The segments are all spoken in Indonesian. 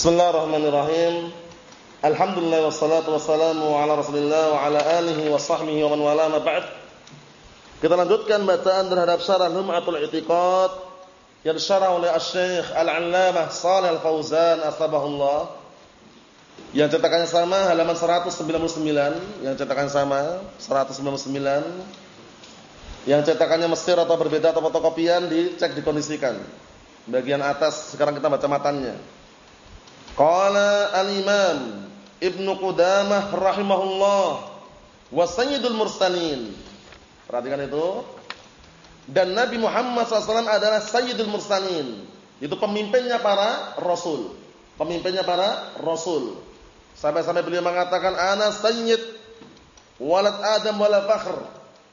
Bismillahirrahmanirrahim. Alhamdulillah wassalatu wassalamu ala Rasulillah wa ala alihi wa sahbihi wa man wala ma ba'd. Kita lanjutkan bacaan terhadap syarah Lum'atul I'tiqad yang disyarah oleh Asy-Syaikh Al-'Allamah Shalih Al-Fauzan asbahullah. Yang cetakannya sama halaman 199, yang cetakan sama 199. Yang cetakannya Mesir atau berbeda atau fotokopian dicek dikondisikan. Bagian atas sekarang kita baca matanya. Qala al-Imam Ibnu Qudamah rahimahullah wa sayyidul mursalin. Perhatikan itu. Dan Nabi Muhammad SAW adalah sayyidul mursalin. Itu pemimpinnya para rasul. Pemimpinnya para rasul. Sampai-sampai beliau mengatakan ana sayyid walad Adam wala fakhr.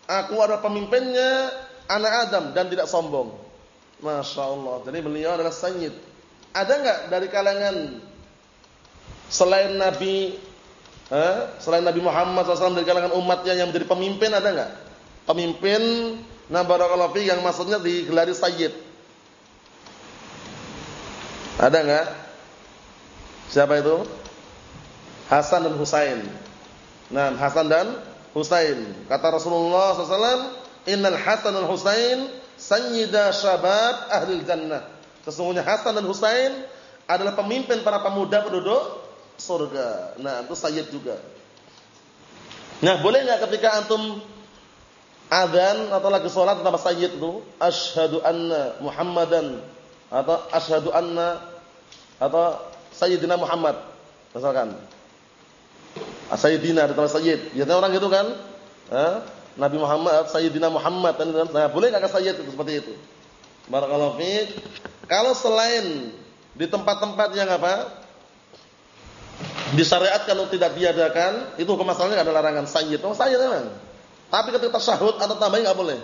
Aku adalah pemimpinnya anak Adam dan tidak sombong. Masya Allah. Jadi beliau adalah sayyid. Ada enggak dari kalangan selain Nabi eh, selain Nabi Muhammad SAW dari kalangan umatnya yang menjadi pemimpin ada enggak? Pemimpin fi yang maksudnya digelari sayyid. Ada enggak? Siapa itu? Hasan dan Husain. Nah, Hasan dan Husain. Kata Rasulullah SAW, Innal Hasan dan Husain sayyida syabab ahli jannah. Sesungguhnya Hasan dan Husain adalah pemimpin para pemuda penduduk surga. Nah, itu sayyid juga. Nah, boleh enggak ketika antum adzan atau lagi salat tambah sayyid itu, asyhadu anna Muhammadan atau asyhadu anna atau sayyidina Muhammad misalkan. Sayyidina atau sayyid. Biasanya orang gitu kan? Eh? Nabi Muhammad, Sayyidina Muhammad nah, boleh enggak sayyid itu seperti itu? Barakallahu fiik. Kalau selain di tempat-tempat yang apa? Disyariatkan atau tidak diadakan, itu hukum asalnya ada larangan sayyid. Oh, sayyid memang. Tapi ketika tasyahud atau tambahin enggak boleh.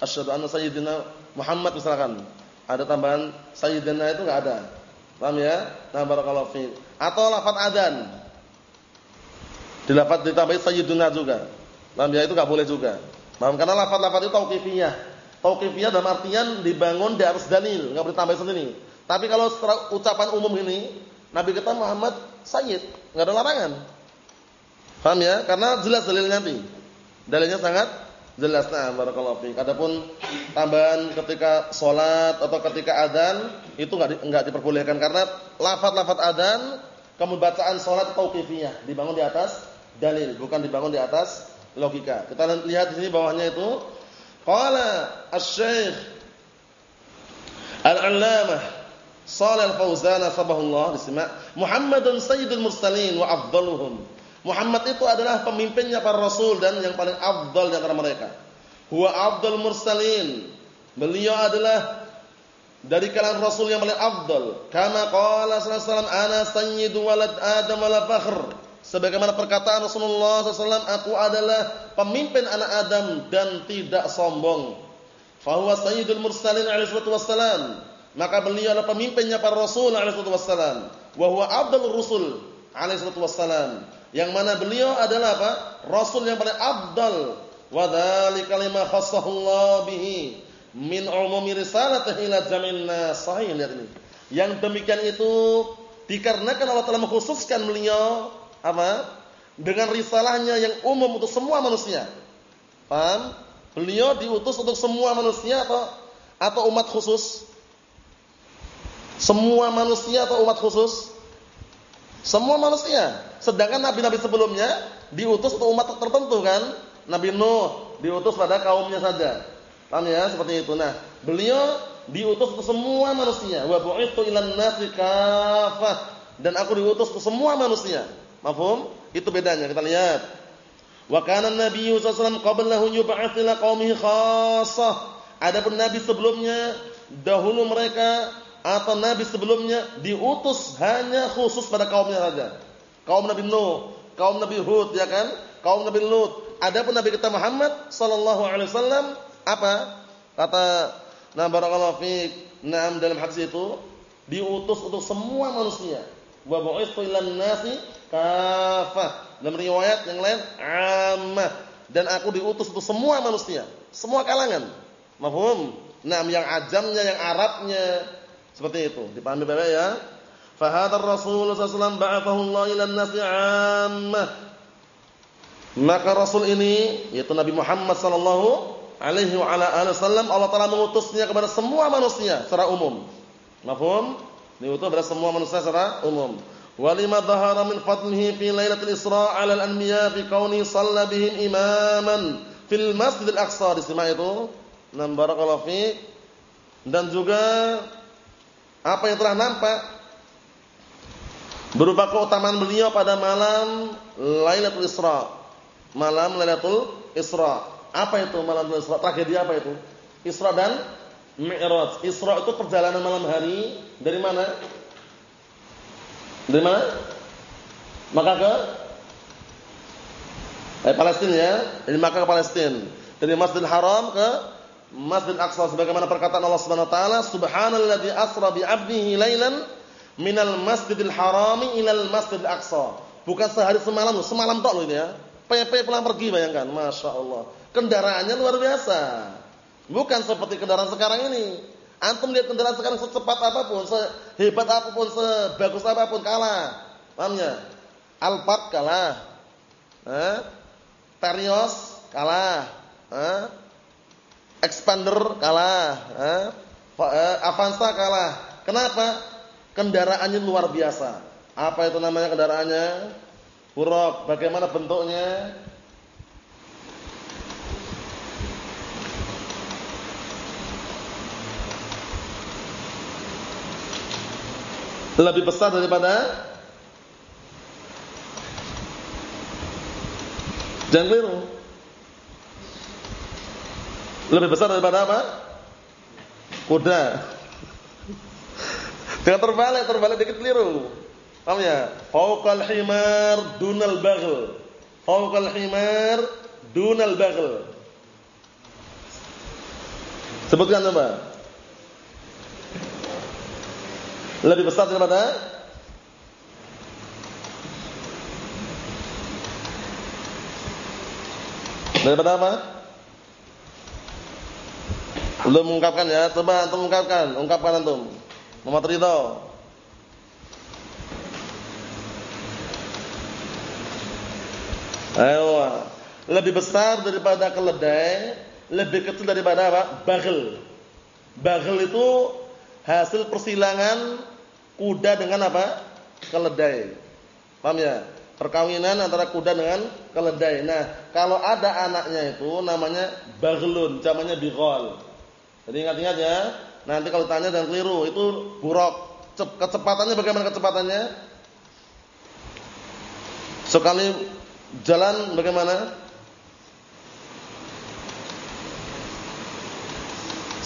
Asyhadu anna sayyidina Muhammad misalkan. Ada tambahan sayyidina itu enggak ada. Paham ya? Nah, barakallahu fi. Atau lafaz adzan. Dilafaz ditambahin sayyiduna juga. Paham ya? Itu enggak boleh juga. Paham? Karena lafaz-lafaz itu tauqifiyah. Tauqifiyah dalam artian dibangun di atas dalil, enggak boleh tambah sendiri. Tapi kalau ucapan umum ini, Nabi kita Muhammad sayyid, enggak ada larangan. Paham ya? Karena jelas dalilnya nanti. Dalilnya sangat jelas nah barakallahu fiik. Adapun tambahan ketika salat atau ketika adzan itu enggak enggak diperbolehkan karena lafaz-lafaz adzan kemudian bacaan salat tauqifiyah, dibangun di atas dalil, bukan dibangun di atas logika. Kita lihat di sini bawahnya itu qala asy-syekh al-'allamah Shalih Al-Fauzan sabahullah disimak Muhammadun sayyidul mursalin wa afdaluhum. Muhammad itu adalah pemimpinnya para rasul dan yang paling afdal di antara mereka. Huwa afdal mursalin. Beliau adalah dari kalangan rasul yang paling afdal. Kama qala sallallahu ana sayyidu walad adam wala fakhr. Sebagaimana perkataan Rasulullah SAW, aku adalah pemimpin anak Adam dan tidak sombong. Fahuwa sayyidul mursalin alaihi wassalam maka beliau adalah pemimpinnya para rasul alaihi wassalam. Wa huwa afdalur rusul alaihi wassalam. Yang mana beliau adalah apa? Rasul yang paling afdal wa dzalika lima khassahu bihi min umumi risalatihi ila jam'in nas. Sahih lihat ini. Yang demikian itu dikarenakan Allah telah mengkhususkan beliau apa? Dengan risalahnya yang umum untuk semua manusia. Paham? Beliau diutus untuk semua manusia atau atau umat khusus semua manusia atau umat khusus? Semua manusia. Sedangkan nabi-nabi sebelumnya diutus untuk umat tertentu kan? Nabi Nuh diutus pada kaumnya saja. Paham ya? Seperti itu. Nah, beliau diutus untuk semua manusia. Wa bu'itsu ilan nasi kafah. Dan aku diutus untuk semua manusia. Mafhum? Itu bedanya. Kita lihat. Wa kana an-nabiyyu sallallahu alaihi wasallam qablahu yub'ats ila qaumihi khassah. Adapun nabi sebelumnya dahulu mereka atau nabi sebelumnya diutus hanya khusus pada kaumnya saja. Kaum Nabi Nuh, kaum Nabi Hud ya kan? Kaum Nabi Lut. Adapun Nabi kita Muhammad sallallahu alaihi wasallam apa? Kata Nah barakallahu fiik. Naam dalam hadis itu diutus untuk semua manusia. Wa bu'itsu ilan nasi kafah. Dalam riwayat yang lain ammah dan aku diutus untuk semua manusia, semua kalangan. Mafhum? Nah, yang ajamnya, yang Arabnya, seperti itu. Dipahami Bapak ya? Fahadar Rasul sallallahu ba'athahu Allah ila an-nasi 'ammah. Maka Rasul ini yaitu Nabi Muhammad sallallahu alaihi wa ala alihi wasallam Allah taala mengutusnya kepada semua manusia secara umum. Mafhum? Diutus kepada semua manusia secara umum. Dhahara min fadlihi fi lailatul Isra 'ala al-anbiya fi kauni shalla bihim imaman fil Masjidil Aqsa. Disimak itu. Nam barakallahu fi. Dan juga apa yang telah nampak berupa keutamaan beliau pada malam Lailatul Isra. Malam Lailatul Isra. Apa itu malam Lailatul Isra? Tragedi apa itu? Isra dan Mi'raj. Isra itu perjalanan malam hari dari mana? Dari mana? Maka ke eh, Palestina ya, dari Makkah ke Palestina. Dari Masjidil Haram ke Masjid Aqsa sebagaimana perkataan Allah Subhanahu wa taala, "Subhanalladzi asra bi 'abdihi lailan minal Masjidil Harami ilal Masjidil Aqsa." Bukan sehari semalam semalam tok loh itu ya. PP pulang pergi bayangkan, Masya Allah. Kendaraannya luar biasa. Bukan seperti kendaraan sekarang ini. Antum lihat kendaraan sekarang secepat apa pun, sehebat apa pun, sebagus apa pun kalah. Paham ya? Alphard kalah. Eh? Terios kalah. Eh? Expander kalah. Eh? eh? Avanza kalah. Kenapa? Kendaraannya luar biasa. Apa itu namanya kendaraannya? Buruk. Bagaimana bentuknya? lebih besar daripada Jangan keliru. Lebih besar daripada apa? Kuda. Jangan terbalik, terbalik dikit keliru. Paham ya? Fauqal himar dunal baghl. Fauqal himar dunal baghl. Sebutkan coba. Lebih besar daripada Daripada apa? Belum mengungkapkan ya, coba antum ungkapkan, ungkapkan antum. Muhammad Ridho. Ayo, lebih besar daripada keledai, lebih kecil daripada apa? Bagel. Bagel itu hasil persilangan kuda dengan apa? Keledai. Paham ya? Perkawinan antara kuda dengan keledai. Nah, kalau ada anaknya itu namanya baglun, namanya bighal. Jadi ingat-ingat ya. Nanti kalau tanya dan keliru, itu buruk. Kecepatannya bagaimana kecepatannya? Sekali jalan bagaimana?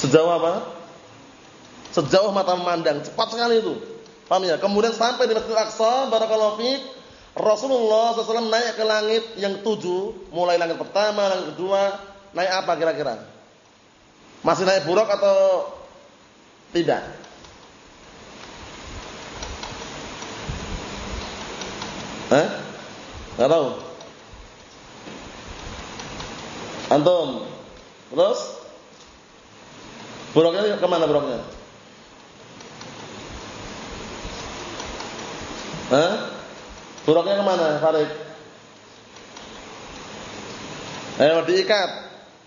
Sejauh apa? Sejauh mata memandang, cepat sekali itu. Paham ya? Kemudian sampai di Masjidil Aqsa, barakallahu fiik, Rasulullah SAW naik ke langit yang tujuh, mulai langit pertama, langit kedua, naik apa kira-kira? Masih naik buruk atau tidak? Eh? Gak tahu. Antum. Terus? Buruknya ke mana buruknya? Hah? Buruknya ke mana, Farid? Eh, diikat.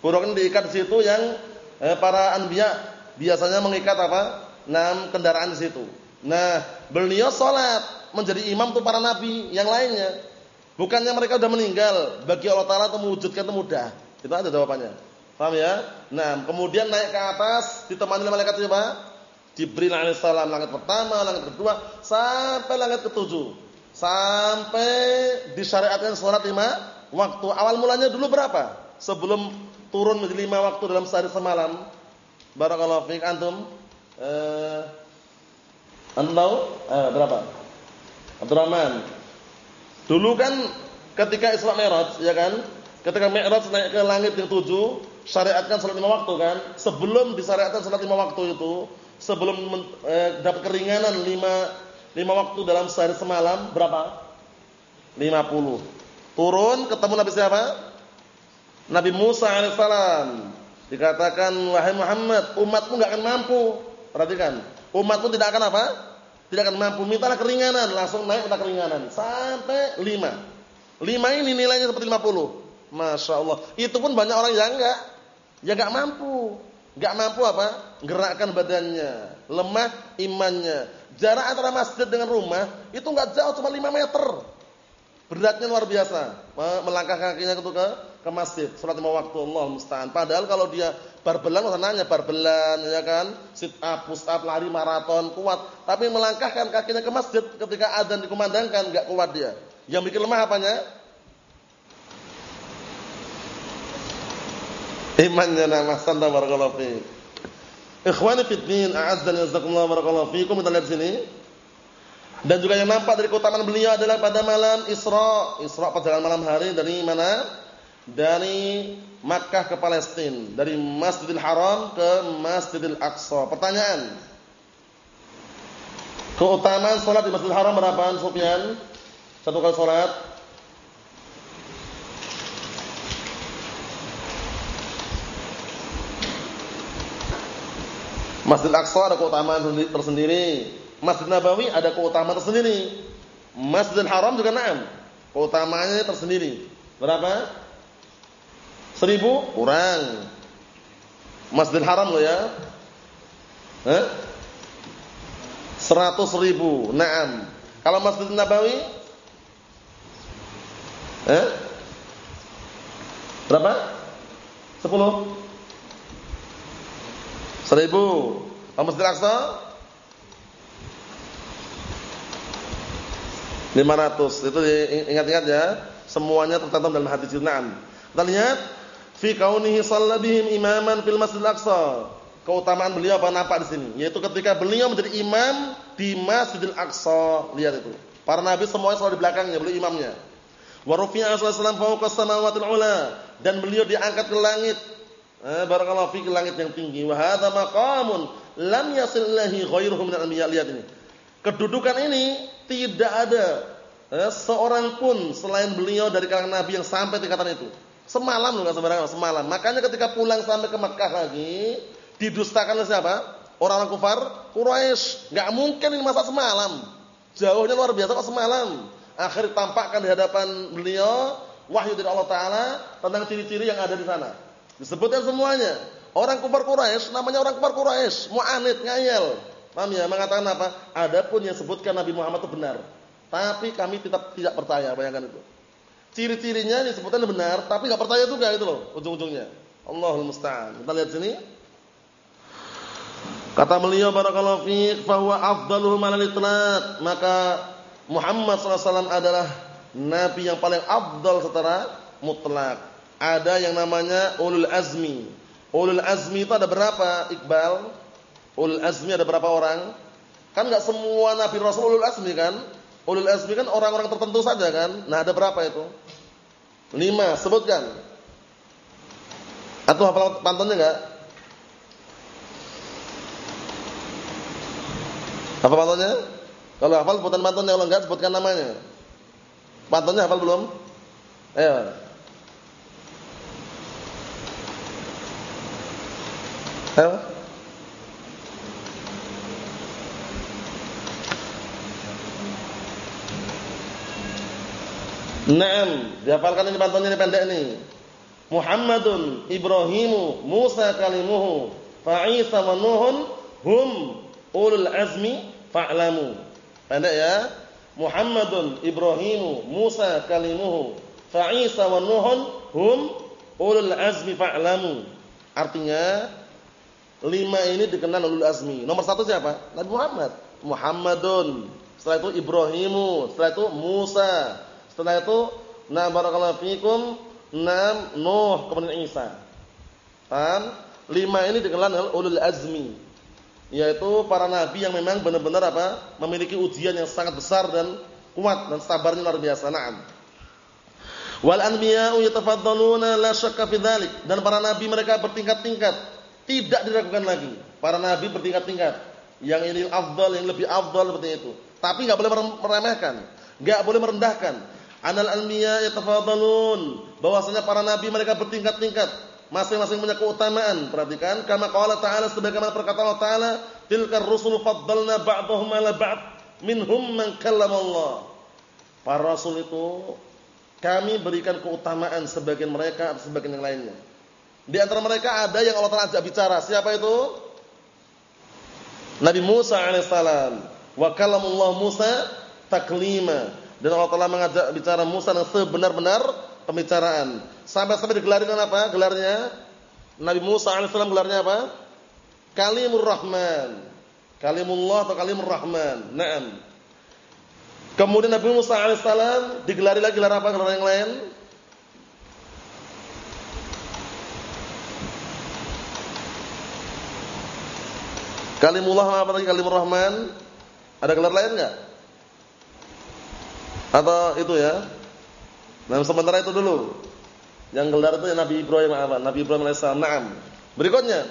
Buruknya diikat di situ yang eh, para anbiya biasanya mengikat apa? Enam kendaraan di situ. Nah, beliau sholat menjadi imam untuk para nabi yang lainnya. Bukannya mereka sudah meninggal, bagi Allah Taala untuk mewujudkan itu mudah. Itu ada jawabannya. Paham ya? Nah, kemudian naik ke atas ditemani oleh malaikat siapa? Jibril alaihissalam langit pertama, langit kedua, sampai langit ketujuh. Sampai disyariatkan sholat lima waktu. Awal mulanya dulu berapa? Sebelum turun menjadi lima waktu dalam sehari semalam. Barakallahu fiik antum. Eh, tahu? Eh, berapa? Abdurrahman. Dulu kan ketika Isra Mi'raj, ya kan? Ketika Mi'raj naik ke langit yang tujuh, syariatkan salat lima waktu kan? Sebelum disyariatkan salat lima waktu itu, sebelum eh, dapat keringanan lima, lima waktu dalam sehari semalam berapa? 50. Turun ketemu Nabi siapa? Nabi Musa alaihissalam. Dikatakan wahai Muhammad, umatmu nggak akan mampu. Perhatikan, umatmu tidak akan apa? tidak akan mampu, mintalah keringanan, langsung naik minta keringanan sampai 5. 5 ini nilainya seperti 50. Masya Allah. Itu pun banyak orang yang enggak, ya enggak mampu. Enggak mampu apa? Gerakkan badannya, lemah imannya. Jarak antara masjid dengan rumah itu enggak jauh, cuma 5 meter. Beratnya luar biasa. Melangkah kakinya ke ke masjid, salat lima waktu Allah musta'an. Padahal kalau dia barbelan nanya barbelan ya kan, sit up, push up, lari maraton kuat, tapi melangkahkan kakinya ke masjid ketika adzan dikumandangkan enggak kuat dia. Yang bikin lemah apanya? Imannya nama santa barakallahu fi. Ikhwani fid din, a'azzani jazakumullah barakallahu fiikum. Kita lihat sini. Dan juga yang nampak dari keutamaan beliau adalah pada malam Isra. Isra pada malam hari dari mana? Dari Makkah ke Palestina, dari Masjidil Haram ke Masjidil Aqsa. Pertanyaan. Keutamaan salat di Masjidil Haram berapa, Sufyan? Satu kali salat. Masjid Aqsa ada keutamaan tersendiri. Masjid Nabawi ada keutamaan tersendiri. Masjidil Haram juga na'am. Keutamaannya tersendiri. Berapa? Seribu? Kurang. Masjidil Haram loh ya. Eh? Seratus ribu. Naam. Kalau Masjid Nabawi? Eh? Berapa? Sepuluh? Seribu. Kalau Masjid Aqsa? 500. Itu ingat-ingat ya. Semuanya tertanam dalam hadis Na'am. Kita lihat fi kaunihi sallabihim imaman fil Masjidil Aqsa. Keutamaan beliau apa nampak di sini? Yaitu ketika beliau menjadi imam di Masjidil Aqsa. Lihat itu. Para nabi semuanya selalu di belakangnya, beliau imamnya. Wa rufi'a sallallahu fawqa samawatil ula dan beliau diangkat ke langit. Eh, barakallahu fi ke langit yang tinggi. Wa hadza maqamun lam yasil ilahi ghairuhu minal anbiya. Lihat ini. Kedudukan ini tidak ada eh, seorang pun selain beliau dari kalangan Nabi yang sampai tingkatan itu. Semalam loh sembarangan, semalam. Makanya ketika pulang sampai ke Mekah lagi, didustakan oleh siapa? Orang-orang kufar Quraisy. Enggak mungkin ini masa semalam. Jauhnya luar biasa kok semalam. Akhir tampakkan di hadapan beliau wahyu dari Allah taala tentang ciri-ciri yang ada di sana. Disebutkan semuanya. Orang kufar Quraisy namanya orang kufar Quraisy, mu'anid, ngayal. Paham ya? Mengatakan apa? Adapun yang sebutkan Nabi Muhammad itu benar. Tapi kami tetap tidak percaya, bayangkan itu. Ciri-cirinya disebutkan benar, tapi enggak percaya juga itu loh ujung-ujungnya. Allahul musta'an. Kita lihat sini. Kata beliau barakallahu fa huwa afdaluhum 'alal. Maka Muhammad SAW adalah nabi yang paling afdal secara mutlak. Ada yang namanya ulul azmi. Ulul azmi itu ada berapa, Iqbal? Ulul azmi ada berapa orang? Kan enggak semua nabi rasul ulul azmi kan? Ulul azmi kan orang-orang tertentu saja kan? Nah, ada berapa itu? Lima, sebutkan. Atau hafal pantunnya enggak? Apa pantunnya? Kalau hafal sebutan pantunnya, kalau enggak sebutkan namanya. Pantunnya hafal belum? Ayo. Ayo. Naam, dihafalkan ini pantunnya ini pendek nih. Muhammadun Ibrahimu Musa kalimuhu fa Isa wa Nuhun hum ulul azmi fa'lamu. Pendek ya. Muhammadun Ibrahimu Musa kalimuhu fa Isa wa Nuhun hum ulul azmi fa'lamu. Artinya lima ini dikenal ulul azmi. Nomor satu siapa? Nabi Muhammad. Muhammadun. Setelah itu Ibrahimu, setelah itu Musa, setelah itu na barakallahu fikum na Nuh kemudian Isa. Paham? Lima ini dikenal ulul azmi. Yaitu para nabi yang memang benar-benar apa? Memiliki ujian yang sangat besar dan kuat dan sabarnya luar biasa. Naam. Wal anbiya'u yatafaddaluna la syakka fi dzalik. Dan para nabi mereka bertingkat-tingkat. Tidak diragukan lagi. Para nabi bertingkat-tingkat. Yang ini afdal, yang lebih afdal seperti itu. Tapi enggak boleh meremehkan, enggak boleh merendahkan. Anal anbiya yatafadalun. Bahwasanya para nabi mereka bertingkat-tingkat, masing-masing punya keutamaan. Perhatikan kama qala ta'ala sebagaimana perkataan Allah Ta'ala, "Tilkar rusul faddalna ba'dahum 'ala ba'd." minhum man Allah. Para rasul itu kami berikan keutamaan sebagian mereka atau sebagian yang lainnya. Di antara mereka ada yang Allah Taala ajak bicara. Siapa itu? Nabi Musa alaihissalam. Wa kalamullah Musa taklima. Dan Allah Taala mengajak bicara Musa dengan sebenar-benar pembicaraan. Sampai-sampai digelari apa? Gelarnya Nabi Musa alaihissalam gelarnya apa? Kalimur Rahman. Kalimullah atau Kalimur Rahman. Naam. Kemudian Nabi Musa alaihissalam digelari lagi gelar apa? Gelar yang lain? Kalimullah apa lagi Kalimur Rahman? Ada gelar lain enggak? Atau itu ya? Nah, sementara itu dulu. Yang gelar itu ya Nabi Ibrahim apa? Nabi Ibrahim alaihissalam. Naam. Berikutnya.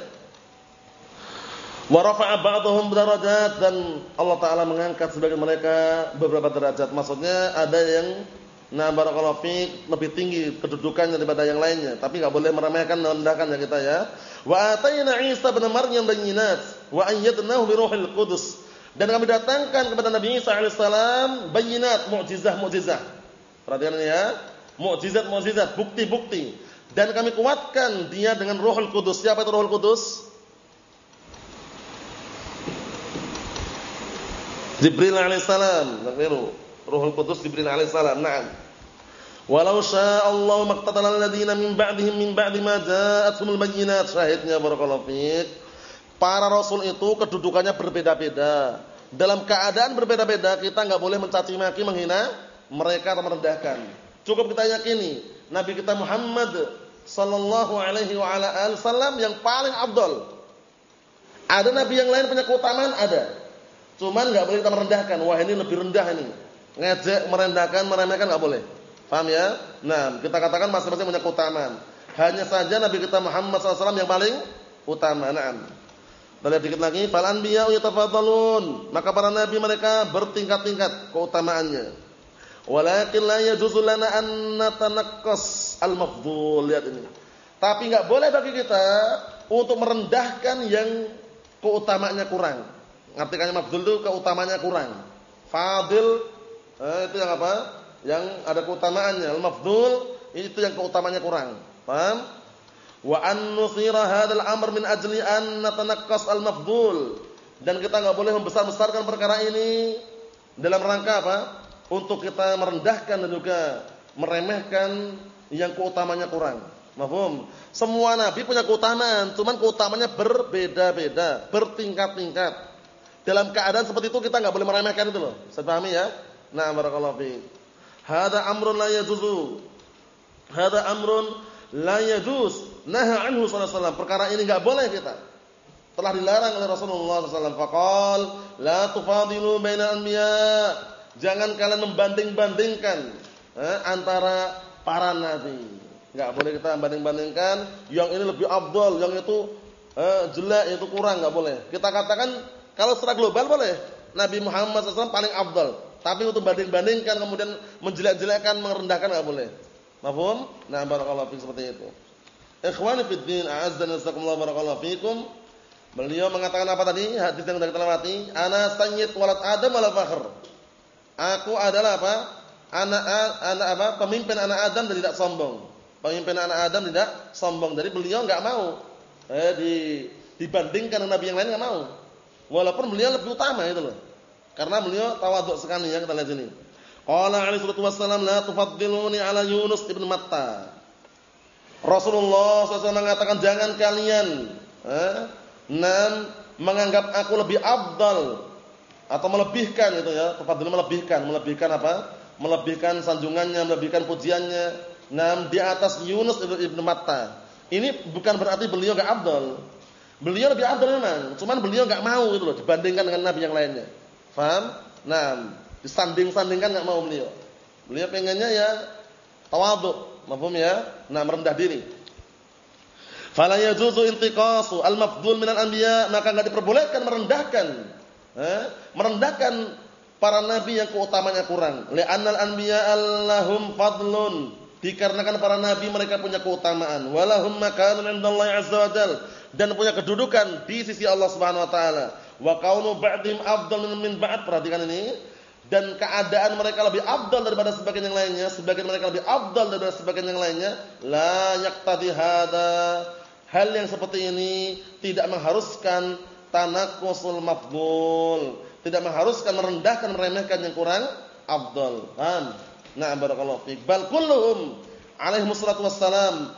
Wa rafa'a ba'dhum darajat dan Allah taala mengangkat sebagian mereka beberapa derajat. Maksudnya ada yang nah barakallahu fiik lebih tinggi kedudukannya daripada yang lainnya, tapi enggak boleh meremehkan dan merendahkan ya kita ya. Wa atayna Isa bin Maryam bayyinat wa ayyadnahu bi ruhil qudus. Dan kami datangkan kepada Nabi Isa alaihissalam bayyinat, mukjizah-mukjizah. Perhatian ya, mukjizat-mukjizat, bukti-bukti. Dan kami kuatkan dia dengan Rohul Kudus. Siapa itu Rohul Kudus? Jibril alaihissalam, takdiru. Ruhul Qudus Jibril alaihissalam. Naam. Walau syaa Allah maqtatala alladziina min ba'dihim min ba'di ma ja'atuhumul bayyinat. Syahidnya barakallahu fiik. Para rasul itu kedudukannya berbeda-beda. Dalam keadaan berbeda-beda kita enggak boleh mencaci maki, menghina mereka atau merendahkan. Cukup kita yakini Nabi kita Muhammad sallallahu alaihi wa ala wasallam yang paling afdal. Ada nabi yang lain punya keutamaan? Ada. Cuman nggak boleh kita merendahkan. Wah ini lebih rendah ini. Ngejek, merendahkan, meremehkan nggak boleh. Paham ya? Nah, kita katakan masing-masing punya keutamaan. Hanya saja Nabi kita Muhammad SAW yang paling utama. Nah, kita lihat dikit lagi. Fal anbiya yatafadhalun. Maka para nabi mereka bertingkat-tingkat keutamaannya. Walakin la yajuzu lana an natanaqqas al-mafdhul. Lihat ini. Tapi nggak boleh bagi kita untuk merendahkan yang keutamaannya kurang. Ngartikannya mafdul itu keutamanya kurang. Fadil eh, itu yang apa? Yang ada keutamaannya. Al-mafdul itu yang keutamanya kurang. Paham? Wa an nusira hadzal amr min ajli an natanaqqas al-mafdul. Dan kita enggak boleh membesar-besarkan perkara ini dalam rangka apa? Untuk kita merendahkan dan juga meremehkan yang keutamanya kurang. Mafhum? Semua nabi punya keutamaan, cuman keutamanya berbeda-beda, bertingkat-tingkat. Dalam keadaan seperti itu kita nggak boleh meremehkan itu loh. Saya pahami ya? Nah, barakallahu fi. Hada amrun la yajuzu. Hada amrun la yajuz. Naha anhu sallallahu Perkara ini nggak boleh kita. Telah dilarang oleh Rasulullah sallallahu alaihi la tufadilu baina anbiya. Jangan kalian membanding-bandingkan eh, antara para nabi. Enggak boleh kita banding-bandingkan yang ini lebih afdal, yang itu eh, jelek, itu kurang enggak boleh. Kita katakan kalau secara global boleh. Nabi Muhammad SAW paling afdal. Tapi untuk banding-bandingkan kemudian menjelek-jelekkan, merendahkan enggak boleh. Mafhum? Nah, barakallahu fiikum seperti itu. Ikhwani fid din, a'azzana nasakumullah barakallahu fiikum. Beliau mengatakan apa tadi? Hadis yang sudah kita lewati, ana sayyid walad Adam wala fakhr. Aku adalah apa? Anak anak apa? Pemimpin anak Adam dan tidak sombong. Pemimpin anak Adam tidak sombong. Jadi beliau enggak mau eh di dibandingkan dengan nabi yang lain enggak mau. Walaupun beliau lebih utama itu loh. Karena beliau tawaduk sekali ya kita lihat sini. Qala alaihi wassalam la tufaddiluni ala Yunus ibn Matta. Rasulullah SAW mengatakan jangan kalian eh, nam menganggap aku lebih abdal atau melebihkan itu ya, tufaddil melebihkan, melebihkan apa? Melebihkan sanjungannya, melebihkan pujiannya nam di atas Yunus ibn Matta. Ini bukan berarti beliau enggak abdal. Beliau lebih afdal memang, cuman beliau enggak mau gitu loh dibandingkan dengan nabi yang lainnya. Faham? Nah, disanding-sandingkan enggak mau beliau. Beliau pengennya ya tawadhu, mafhum ya? Nah, merendah diri. Fala yajuzu intiqasu al-mafdhul minal anbiya, maka enggak diperbolehkan merendahkan. Eh? Merendahkan para nabi yang keutamanya kurang. Li'annal anbiya allahum fadlun. Dikarenakan para nabi mereka punya keutamaan. Walahum makanun indallahi azza wajalla dan punya kedudukan di sisi Allah Subhanahu wa taala. wa kaunu ba'dihim afdal min ba'd. Perhatikan ini. Dan keadaan mereka lebih afdal daripada sebagian yang lainnya, sebagian mereka lebih afdal daripada sebagian yang lainnya, la yaqtadi hada. Hal yang seperti ini tidak mengharuskan tanakusul mafdul, tidak mengharuskan merendahkan meremehkan yang kurang afdal. Paham? Nah, barakallahu fiik. Bal kulluhum alaihi wassalatu wassalam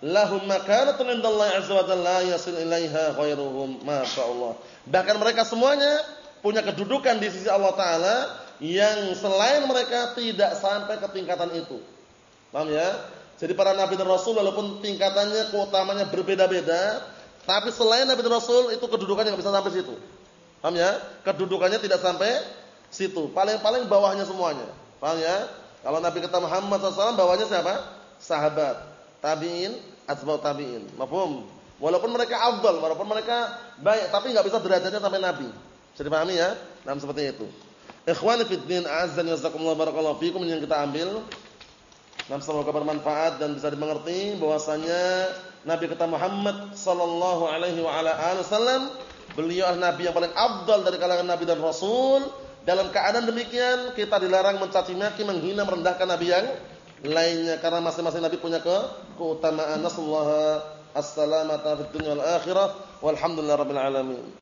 lahum makanatun indallahi azza wa jalla yasil ilaiha ghairuhum. Masyaallah. Bahkan mereka semuanya punya kedudukan di sisi Allah taala yang selain mereka tidak sampai ke tingkatan itu. Paham ya? Jadi para nabi dan rasul walaupun tingkatannya keutamanya berbeda-beda, tapi selain nabi dan rasul itu kedudukannya enggak bisa sampai situ. Paham ya? Kedudukannya tidak sampai situ. Paling-paling bawahnya semuanya. Paham ya? Kalau Nabi kita Muhammad SAW bawahnya siapa? Sahabat, tabi'in, atba'ut tabi'in. Mafhum? Walaupun mereka afdal, walaupun mereka baik, tapi enggak bisa derajatnya sampai Nabi. Bisa dipahami ya? Nah, seperti itu. Ikhwani fid din, azan jazakumullah barakallahu fikum yang kita ambil. Semoga bermanfaat dan bisa dimengerti bahwasanya Nabi kita Muhammad sallallahu alaihi wa ala alihi wasallam beliau adalah nabi yang paling afdal dari kalangan nabi dan rasul. Dalam keadaan demikian kita dilarang mencaci maki, menghina, merendahkan nabi yang lainnya karena masing-masing nabi punya ke keutamaan. Nasallahu as-salamata fid wal akhirah. Walhamdulillahirabbil alamin.